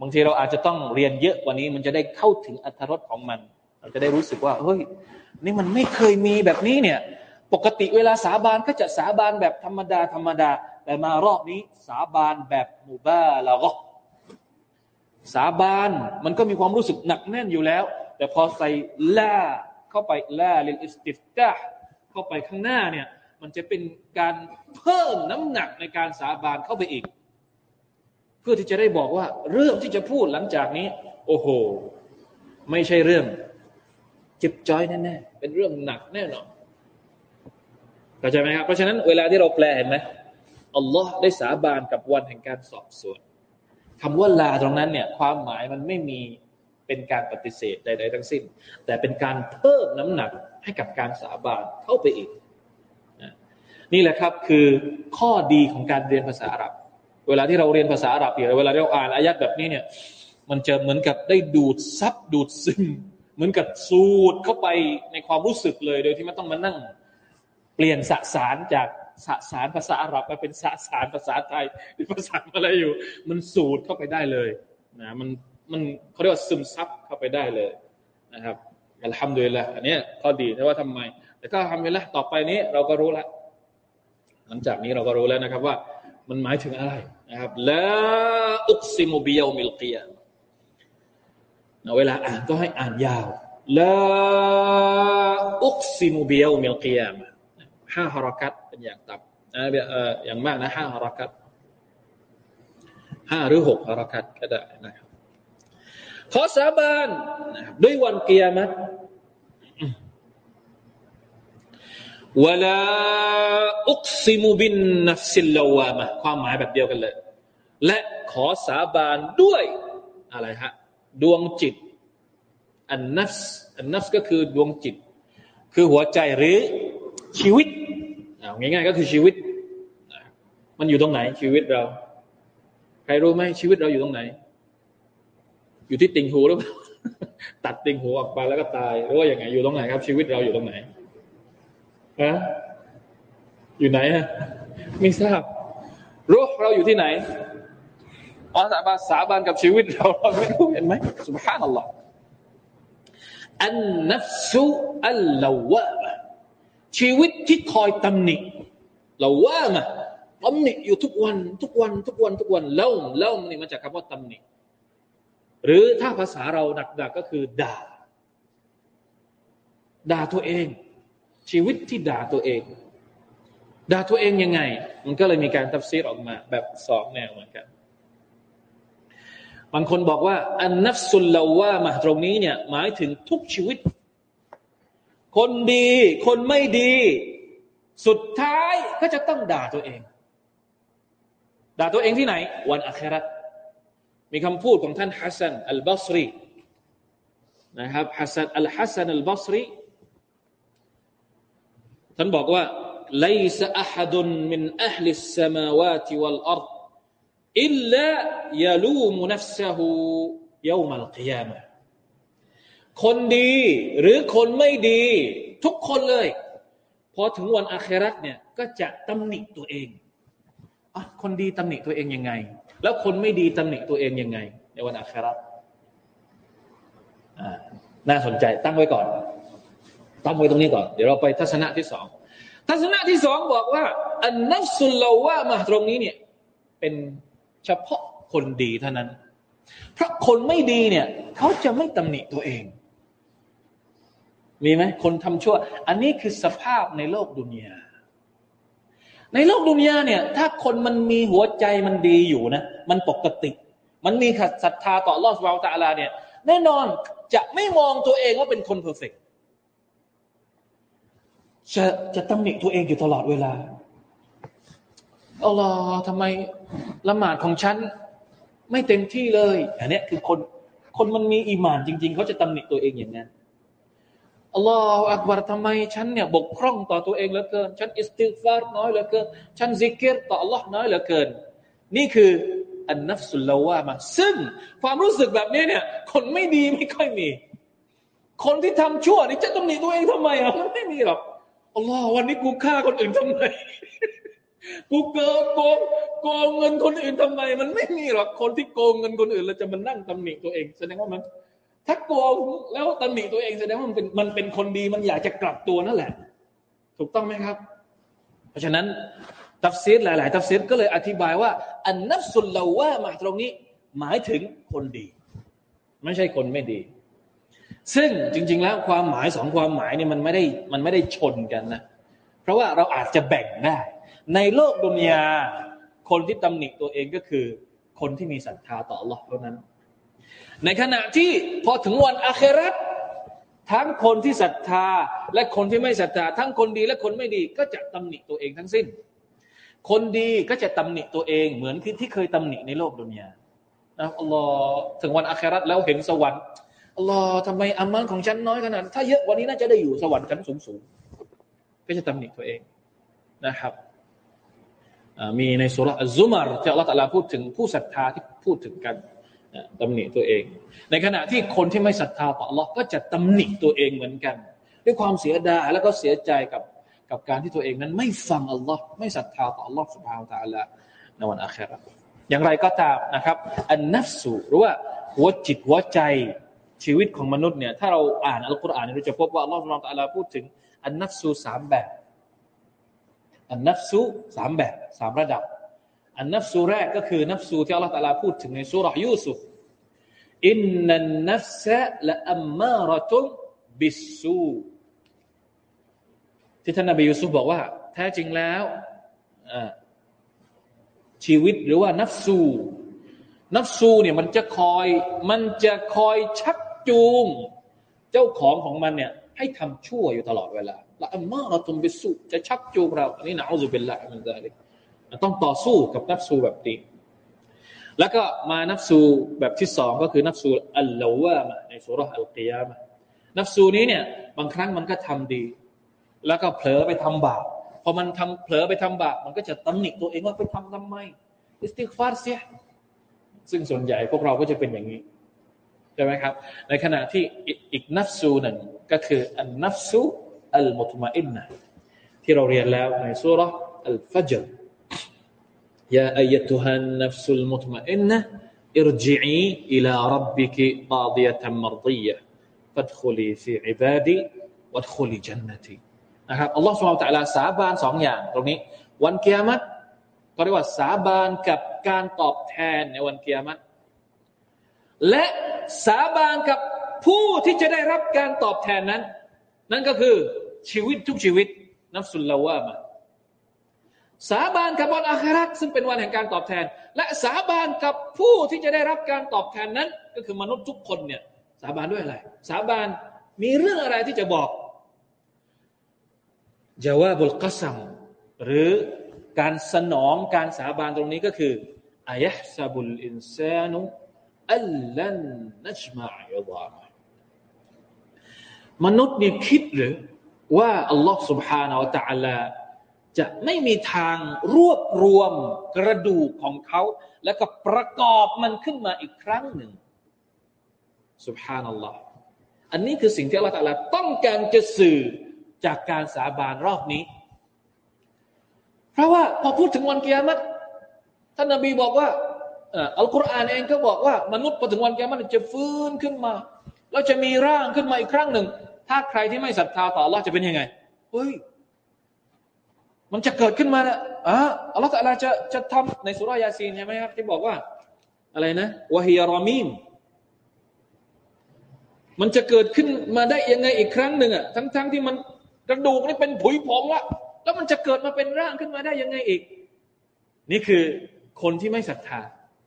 บางทีเราอาจจะต้องเรียนเยอะกว่านี้ มันจะได้เข้าถึงอรรถรสของมัน เราจะได้รู้สึกว่าเฮ้ยนี่มันไม่เคยมีแบบนี้เนี่ย ปกติเวลาสาบานก็จะสาบานแบบธรรมดาธรรมดา แต่มารอบนี้สาบานแบบมูบาลาก็สาบานมันก็มีความรู้สึกหนักแน่นอยู่แล้ว แต่พอใส่ล่าเข้าไปล่าลิลอิสติฟตาเข้าไปข้างหน้าเนี่ย มันจะเป็นการเพิ่มน้ำหนักในการสาบานเข้าไปอีก เพื่อที่จะได้บอกว่า เรื่องที่จะพูดหลังจากนี้ โอ้โห ไม่ใช่เรื่องจ็บจ้อยแน่ๆเป็นเรื่องหนักแน่นอนเข้าใจไหมครับเพราะฉะนั้นเวลาที่เราแปลเห็นไหมอัลลอฮ์ได้สาบานกับวันแห่งการสอบสวนคำว่าลาตรงนั้นเนี่ย ความหมายมันไม่มีเป็นการปฏิเสธใด ๆ ทั้งสิ้น แต่เป็นการเพิ่มน้ำหนักให้กับการสาบานเข้าไปอีก นี่แหละครับคือข้อดีของการเรียนภาษาอาหรับ เวลาที่เราเรียนภาษาอาหรับเนี่ยเวลาเราอ่านอายัดแบบนี้เนี่ย มันจะเหมือนกับได้ดูดซับดูดซึมเหมือนกับสูดเข้าไปในความรู้สึกเลย โดยที่ไม่ต้องมานั่ง เปลี่ยนสสารจากสสารภาษาอาหรับมาเป็นสสารภาษาไทยภาษาอะไรอยู่ มันสูดเข้าไปได้เลยนะมันมันเขาเรียกว่าซึมซับเข้าไปได้เลยนะครับอัลฮัมดุลิลละอันนี้ข้อดีแต่ว่าทำไม แต่ก็ทำไปล้วต่อไปนี้เราก็รู้แล้ว ลังจากนี้เราก็รู้แล้วนะครับว่า มันหมายถึงอะไรนะครับละอุกซิมุบิยามิลกิยามเวลาอ่านก็ให้อ่านยาวละอุกซิมุบิยามิลกิยามห้าฮารักัตเป็นอย่างต่อย่างมากนะห้าฮารักัตห้าหรือหกฮารักัตก็ได้นะครับขอสาบานนะครับด้วยวันเกียรติ ولا أقسم بالنفس اللوامة ความหมายแบบเดียวกันเลย และขอสาบานด้วยอะไรฮะดวงจิต النفس النفس ก็คือดวงจิต คือหัวใจหรือชีวิตง่ายๆก็คือชีวิต มันอยู่ตรงไหน ชีวิตเรา ใครรู้ไหมชีวิตเราอยู่ตรงไหน อยู่ที่ติ่งหูหรือเปล่าตัดติ่งหูออกไปแล้วก็ตายหรือว่าอย่างไงอยู่ตรงไหนครับ ชีวิตเราอยู่ตรงไหน ฮะอยู่ไหนฮะไม่ทราบรู้เราอยู่ที่ไหนอ๋อสาบาสาบานกับชีวิตเราเราไม่รู้เห็นไหมสุบฮานัลลอฮ์อันนัฟซุอัลลาวะมะชีวิตที่คอยตำหนิลาวะมะตำหนิอยู่ทุกวันทุกวันทุกวันทุกวันเล่าเล่านี่มาจากคำว่าตำหนิหรือถ้าภาษาเราหนักๆก็คือด่า ด่าตัวเอง ชีวิตที่ด่าตัวเอง ด่าตัวเองยังไง มันก็เลยมีการตัฟซีรออกมา แบบสองแนวเหมือนกัน บางคนบอกว่า อันนัฟสุลลาว่ามาตรงนี้เนี่ย หมายถึงทุกชีวิต คนดี คนไม่ดี สุดท้ายก็จะต้องด่าตัวเอง ด่าตัวเองที่ไหน วันอัครามีคำพูดของท่านฮัสซันอัลบัสรีนะครับฮัสซันอัลฮัสซันอัลบัสรี ท่านบอกว่าليس أحد من أهل السماوات والأرض إلا يلوم نفسه القيامة คนดีหรือคนไม่ดี ทุกคนเลย พอถึงวันอาครัตเนี่ย ก็จะตำหนิตัวเองอคนดีตำหนิตัวเองยังไง แล้วคนไม่ดีตำหนิตัวเองยังไง ในวันอาครัตน่าสนใจตั้งไว้ก่อน ตั้งไว้ตรงนี้ก่อน เดี๋ยวเราไปทัศนะที่สองทัศนะที่สองบอกว่า อันนัฟสุลลาวะมาตรงนี้เนี่ย เป็นเฉพาะคนดีเท่านั้น เพราะคนไม่ดีเนี่ย เขาจะไม่ตำหนิตัวเอง มีไหมคนทำชั่ว อันนี้คือสภาพในโลกดุนยาในโลกดุนยาเนี่ย ถ้าคนมันมีหัวใจมันดีอยู่นะ มันปกติ มันมีขัดศรัทธาต่อลอสวาลตาลาเนี่ย แน่นอนจะไม่มองตัวเองว่าเป็นคนเพอร์เฟก จะจะตำหนิตัวเองอยู่ตลอดเวลาอัลลอฮ์ทำไมละหมาดของฉันไม่เต็มที่เลย อันนี้คือคนคนมันมีอีหมานจริง ๆ เขาจะตำหนิตัวเองอย่างนั้นالله أكبر ทำไมฉันเนี่ยบกพร่องต่อตัวเองเหลือเกิน ฉันอิสติฆฟารน้อยเหลือเกิน ฉันซิกิรต่ออัลลอฮ์น้อยเหลือเกิน นี่คือالنفس اللوامة ซึ่งความรู้สึกแบบนี้เนี่ย คนไม่ดีไม่ค่อยมี คนที่ทำชั่วนี่จะตำหนิตัวเองทำไมอะมันไม่มีหรอก อัลลอฮ์วันนี้กูฆ่าคนอื่นทำไม กูเกิโกงโกงเงินคนอื่นทำไม มันไม่มีหรอกคนที่โกงเงินคนอื่นแล้วจะมานั่งตำหนิตัวเอง แสดงว่ามัน ถ้าโกงแล้วตำหนิตัวเองแสดงว่ามันเป็นมันเป็นคนดีมันอยากจะกลับตัวนั่นแหละ ถูกต้องไหมครับ เพราะฉะนั้นตัฟซีรหลาย ๆ ตัฟซีรก็เลยอธิบายว่า النفس اللوامة ตรงนี้ หมายถึงคนดี ไม่ใช่คนไม่ดี ซึ่งจริง ๆ แล้วความหมายสองความหมายเนี่ยมันไม่ได้มันไม่ได้ชนกันนะเพราะว่าเราอาจจะแบ่งได้ ในโลกดุนยา คนที่ตำหนิตัวเองก็คือ คนที่มีศรัทธาต่อ Allah เท่านั้น ในขณะที่พอถึงวันอาคราตทั้งคนที่ศรัทธาและคนที่ไม่ศรัทธา ทั้งคนดีและคนไม่ดีก็จะตำหนิตัวเองทั้งสิ้น คนดีก็จะตำหนิตัวเองเหมือนที่เคยตำหนิในโลกดุนยานะอัลลอฮ์ถึงวันอาคราตแล้วเห็นสวรรค์ อัลลอฮ์ทำไมอามันของฉันน้อยขนาดถ้าเยอะวันนี้น่าจะได้อยู่สวรรค์ชั้นสูงๆก็จะตำหนิตัวเองนะครับมีในสุรอัซุมารที่อัลลอฮฺตะลาพูดถึงผู้ศรัทธาที่พูดถึงกันตำหนิตัวเอง ในขณะที่คนที่ไม่ศรัทธาต่ออัลลอฮ์ก็จะตำหนิตัวเองเหมือนกัน ด้วยความเสียดายแล้วก็เสียใจกับกับการที่ตัวเองนั้นไม่ฟังอัลลอฮ์ไม่ศรัทธาต่ออัลลอฮ์สุบฮาวตะอัลาในวันอาคราอย่างไรก็ตามนะครับ อันนัฟสูหรือว่าหัวจิตหัวใจ ชีวิตของมนุษย์เนี่ยถ้าเราอ่านอัลกุรอานเราจะพบว่าอัลลอฮ์สุบฮาวตะอัลาพูดถึงอันนัฟสูสามแบบอันนัฟซูสามแบบสามระดับ อันนัฟซูแรกก็คือนัฟซูที่อัลลอฮฺตาลาพูดถึงในสุรยูซุฟอินนันนัฟซะละอัมมาระตุบิสูที่ท่านนบียูซุฟบอกว่า แท้จริงแล้วชีวิตหรือว่านัฟซู นัฟซูเนี่ยมันจะคอย มันจะคอยชัก จูง เจ้าของของมันเนี่ย ให้ทำชั่วอยู่ตลอดเวลาละอัมมาเราตุมไปสู้จะชักจูงเราอันนี้นะอัลลอฮฺเป็นละมันจะต้องต่อสู้กับนัฟซูแบบนี้แล้วก็มานับสูแบบที่สองก็คือนับสูอัลลาวะมาในสุรษอัลกิยามะنفس นี้เนี่ย บางครั้งมันก็ทำดี แล้วก็เผลอไปทำบาปพอมันทำเผลอไปทำบาปมันก็จะตำหนิตัวเองว่าไปทำทำไมاستغفار เสียซึ่งส่วนใหญ่พวกเราก็จะเป็นอย่างนี้ ใช่ไหมครับ ในขณะที่อีกنفس หนึ่งก็คือ النفس المطمئنة ที่เราเรียนแล้วใน سورة الفجر يا أيتها النفس المطمئنةอิรจิอีอิลารับบิกิกาดียะตัมมรดียะฟัดคุลีฟีอิบาดีวัดคุลีจันนตีนะครับอัลลอฮฺสุลต่านสาบานสองอย่างตรงนี้ วันเกียรติก็เรียกว่าสาบานกับการตอบแทนในวันเกียรติ และสาบานกับผู้ที่จะได้รับการตอบแทนนั้น นั่นก็คือชีวิตทุกชีวิตนับสุลลาวามะสาบานกับวันอาคราซึ่งเป็นวันแห่งการตอบแทน และสาบานกับผู้ที่จะได้รับการตอบแทนนั้น ก็คือมนุษย์ทุกคนเนี่ยสาบานด้วยอะไร สาบานมีเรื่องอะไรที่จะบอกจาวาบุลกัสัมหรือการสนองการสาบานตรงนี้ก็คืออายะซาบุลอินซานุ อัลลันนัจมาอิดามมนุษย์นี่คิดหรือว่าอัลลอฮ์ سبحانه และ تعالى จะไม่มีทางรวบรวมกระดูกของเขา แล้วก็ประกอบมันขึ้นมาอีกครั้งหนึ่งสุบฮานัลลอฮ์อันนี้คือสิ่งที่อัลลอฮฺต้องการจะสื่อจากการสาบานรอบนี้ เพราะว่าพอพูดถึงวันกิยามัตท่านนบีบอกว่า อัลกุรอานเองก็บอกว่ามนุษย์พอถึงวันแกมัตจะฟื้นขึ้นมา แล้วจะมีร่างขึ้นมาอีกครั้งหนึ่ง ถ้าใครที่ไม่ศรัทธาต่อ Allah จะเป็นยังไงเฮ้ยมันจะเกิดขึ้นมานะอะอัลลอฮฺอะลาจะจะทำในสุรยาซีนใช่ไหมครับที่บอกว่า อะไรนะวะฮิยารอมีมมันจะเกิดขึ้นมาได้ยังไงอีกครั้งหนึ่งอะทั้งๆทที่มันกระดูกนี่เป็นผุยผงละแล้วมันจะเกิดมาเป็นร่างขึ้นมาได้ยังไงอีก นี่คือคนที่ไม่ศรัทธา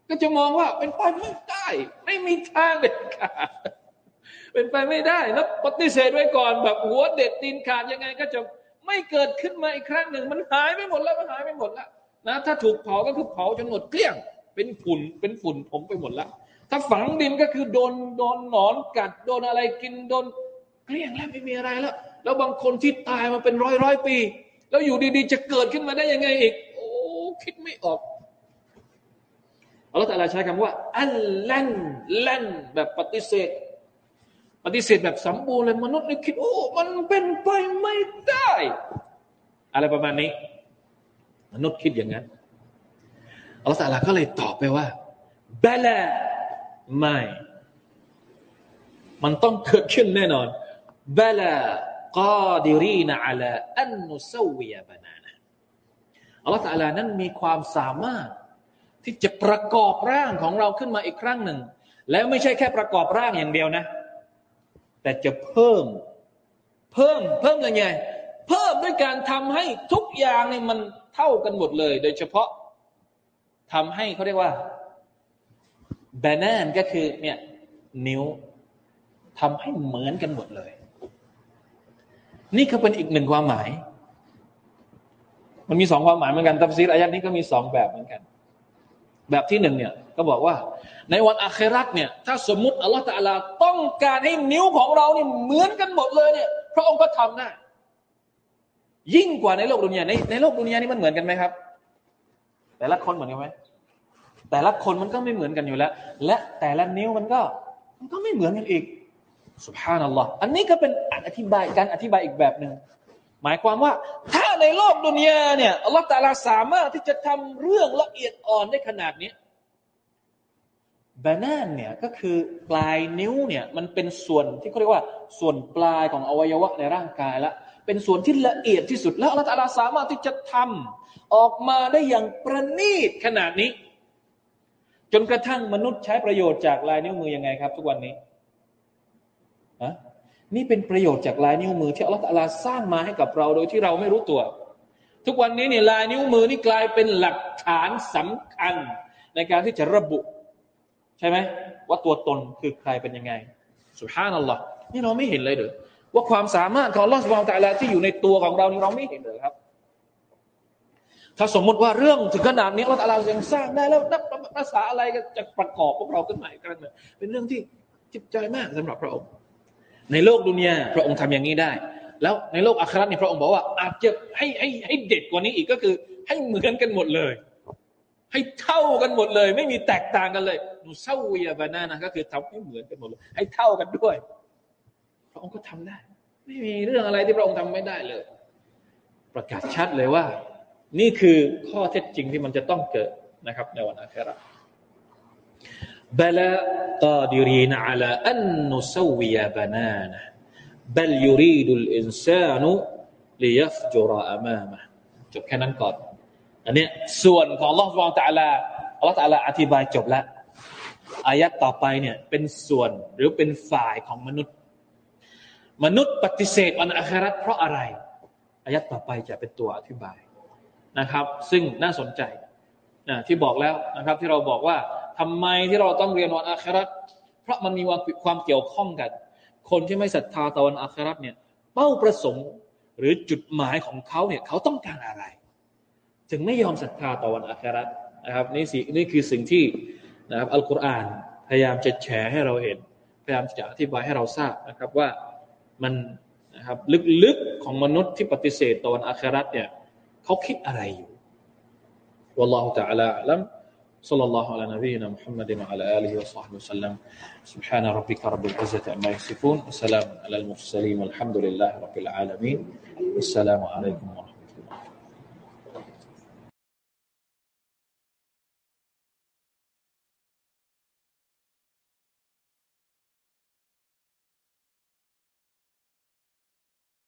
ก็จะมองว่าเป็นไปไม่ได้ ไม่มีทางเด็ดขาดเป็นไปไม่ได้แล้วปฏิเสธไว้ก่อนแบบหัวเด็ดตีนขาดยังไงก็จะไม่เกิดขึ้นมาอีกครั้งหนึ่ง มันหายไปหมดแล้วมันหายไปหมดแล้วนะถ้าถูกเผาก็คือเผาจนหมดเกลี้ยง เป็นฝุ่นเป็นฝุ่นผมไปหมดแล้วถ้าฝังดินก็คือโดนโดนหนอนกัดโดนอะไรกินโดนเกลี้ยงแล้วไม่มีอะไรแล้ว แล้วบางคนที่ตายมาเป็นร้อยร้อยปี แล้วอยู่ดีๆ จะเกิดขึ้นมาได้ยังไงอีก โอ้คิดไม่ออก อัลลอฮฺตะลาใช้คำว่า อันแล่นแล่นแบบปฏิเสธ ปฏิเสธแบบสมบูรณ์เลยมนุษย์นี่คิดโอ้ มันเป็นไปไม่ได้ อะไรประมาณนี้ มนุษย์คิดอย่างนั้นอัลลอฮฺก็เลยตอบไปว่าเบลาไม่ มันต้องเกิดขึ้นแน่นอนเบลากาดิรีนอัลาอันนุสวียบานานะอัลลอฮฺตาลานั้นมีความสามารถ ที่จะประกอบร่างของเราขึ้นมาอีกครั้งหนึ่ง แล้วไม่ใช่แค่ประกอบร่างอย่างเดียวนะ แต่จะเพิ่ม เพิ่มเพิ่มยังไง เพิ่มด้วยการทำให้ทุกอย่างเนี่ยมันเท่ากันหมดเลย โดยเฉพาะทำให้เขาเรียกว่าแบนนก็คือเนี่ยนิ้วทำให้เหมือนกันหมดเลย นี่ก็เป็นอีกหนึ่งความหมาย มันมีสองความหมายเหมือนกันตัฟซีรอายัดนี้ก็มีสองแบบเหมือนกัน แบบที่หนึ่งเนี่ยก็บอกว่า ในวันอาคราตเนี่ยถ้าสมมุติอัลลอฮฺตะลาต้องการให้นิ้วของเราเนี่ยเหมือนกันหมดเลยเนี่ยพระองค์ก็ทำได้ยิ่งกว่าในโลกดุนยาในในโลกดุนยานี่มันเหมือนกันไหมครับ แต่ละคนเหมือนกันไหมแต่ละคนมันก็ไม่เหมือนกันอยู่แล้ว และแต่ละนิ้วมันก็ มันก็ไม่เหมือนกันอีกสุภานัลลอฮ์อันนี้ก็เป็นอธิบายการอธิบายอีกแบบหนึ่ง หมายความว่า ถ้าในโลกดุนยาเนี่ยอัลลอฮฺตะลาสามารถที่จะทำเรื่องละเอียดอ่อนได้ขนาดนี้บานานเนี่ยก็คือปลายนิ้วเนี่ยมันเป็นส่วนที่เขาเรียกว่า ส่วนปลายของอวัยวะในร่างกายละเป็นส่วนที่ละเอียดที่สุดแล้วอัลลอฮฺสามารถที่จะทำออกมาได้อย่างประณีตขนาดนี้ จนกระทั่งมนุษย์ใช้ประโยชน์จากลายนิ้วมือยังไงครับ ทุกวันนี้อะ นี่เป็นประโยชน์จากลายนิ้วมือ ที่อัลลอฮฺสร้างมาให้กับเราโดยที่เราไม่รู้ตัว ทุกวันนี้เนี่ยลายนิ้วมือนี่กลายเป็นหลักฐานสำคัญ ในการที่จะระบุ ใช่ไหมว่าตัวตนคือใครเป็นยังไง สุภาพนัลลอฮ์นี่เราไม่เห็นเลยเด้อว่าความสามารถของลอสวาลแต่ละที่อยู่ในตัวของเรานี่เราไม่เห็นเลยครับ ถ้าสมมติว่าเรื่องถึงขนาดนี้เราแต่ละยังสร้างได้แล้วนับภาษาอะไรก็จะประกอบพวกเราขึ้นมาอีกครั้งหนึ่งเป็นเรื่องที่จิตใจมากสำหรับพระองค์ ในโลกดุนยาพระองค์ทำอย่างนี้ได้ แล้วในโลกอัครานี่พระองค์บอกว่า อาจจะให้ให้ให้เด็ดกว่านี้อีกก็คือ ให้เหมือนกันหมดเลย ให้เท่ากันหมดเลย ไม่มีแตกต่างกันเลยนูเศร้าเวียบานานะก็คือทำให้เหมือนกันหมดเลย ให้เท่ากันด้วย พระองค์ก็ทำได้ ไม่มีเรื่องอะไรที่พระองค์ทำไม่ได้เลย ประกาศชัดเลยว่า นี่คือข้อเท็จจริงที่มันจะต้องเกิดนะครับ ในวันอาครา บลากาดิรีนอาลาอันนุสวียบานานะ بل يريد الإنسان ليفجر أمامه จบแค่นั้นก่อน อันนี้ส่วนของ Allah سبحانه และ تعالى Allah تعالى อธิบายจบแล้ว อายัดต่อไปเนี่ยเป็นส่วนหรือเป็นฝ่ายของมนุษย์ มนุษย์ปฏิเสธวันอาคราเพราะอะไร อายัดต่อไปจะเป็นตัวอธิบายนะครับ ซึ่งน่าสนใจนะที่บอกแล้วนะครับ ที่เราบอกว่า ทำไมที่เราต้องเรียนวันอาคราเพราะมันมีความเกี่ยวข้องกันคนที่ไม่ศรัทธาตะวันอาคราเนี่ยเป้าประสงค์หรือจุดหมายของเขาเนี่ยเขาต้องการอะไร จึงไม่ยอมศรัทธาตะวันอาครานะครับนี่สินี่คือสิ่งที่นะครับอัลกุรอานพยายามจะแชร์ให้เราเห็น พยายามจะอธิบายให้เราทราบนะครับว่ามันนะครับลึกๆของมนุษย์ที่ปฏิเสธตะวันอาคราเนี่ยเขาคิดอะไรอยู่ والله تعالى أعلم صلى الله على نبينا محمد وعلى آله وصحبه وسلم. سبحان ربك رب العزة عما يصفون وسلام على المرسلين والحمد لله رب العالمين. والسلام عليكم ورحمة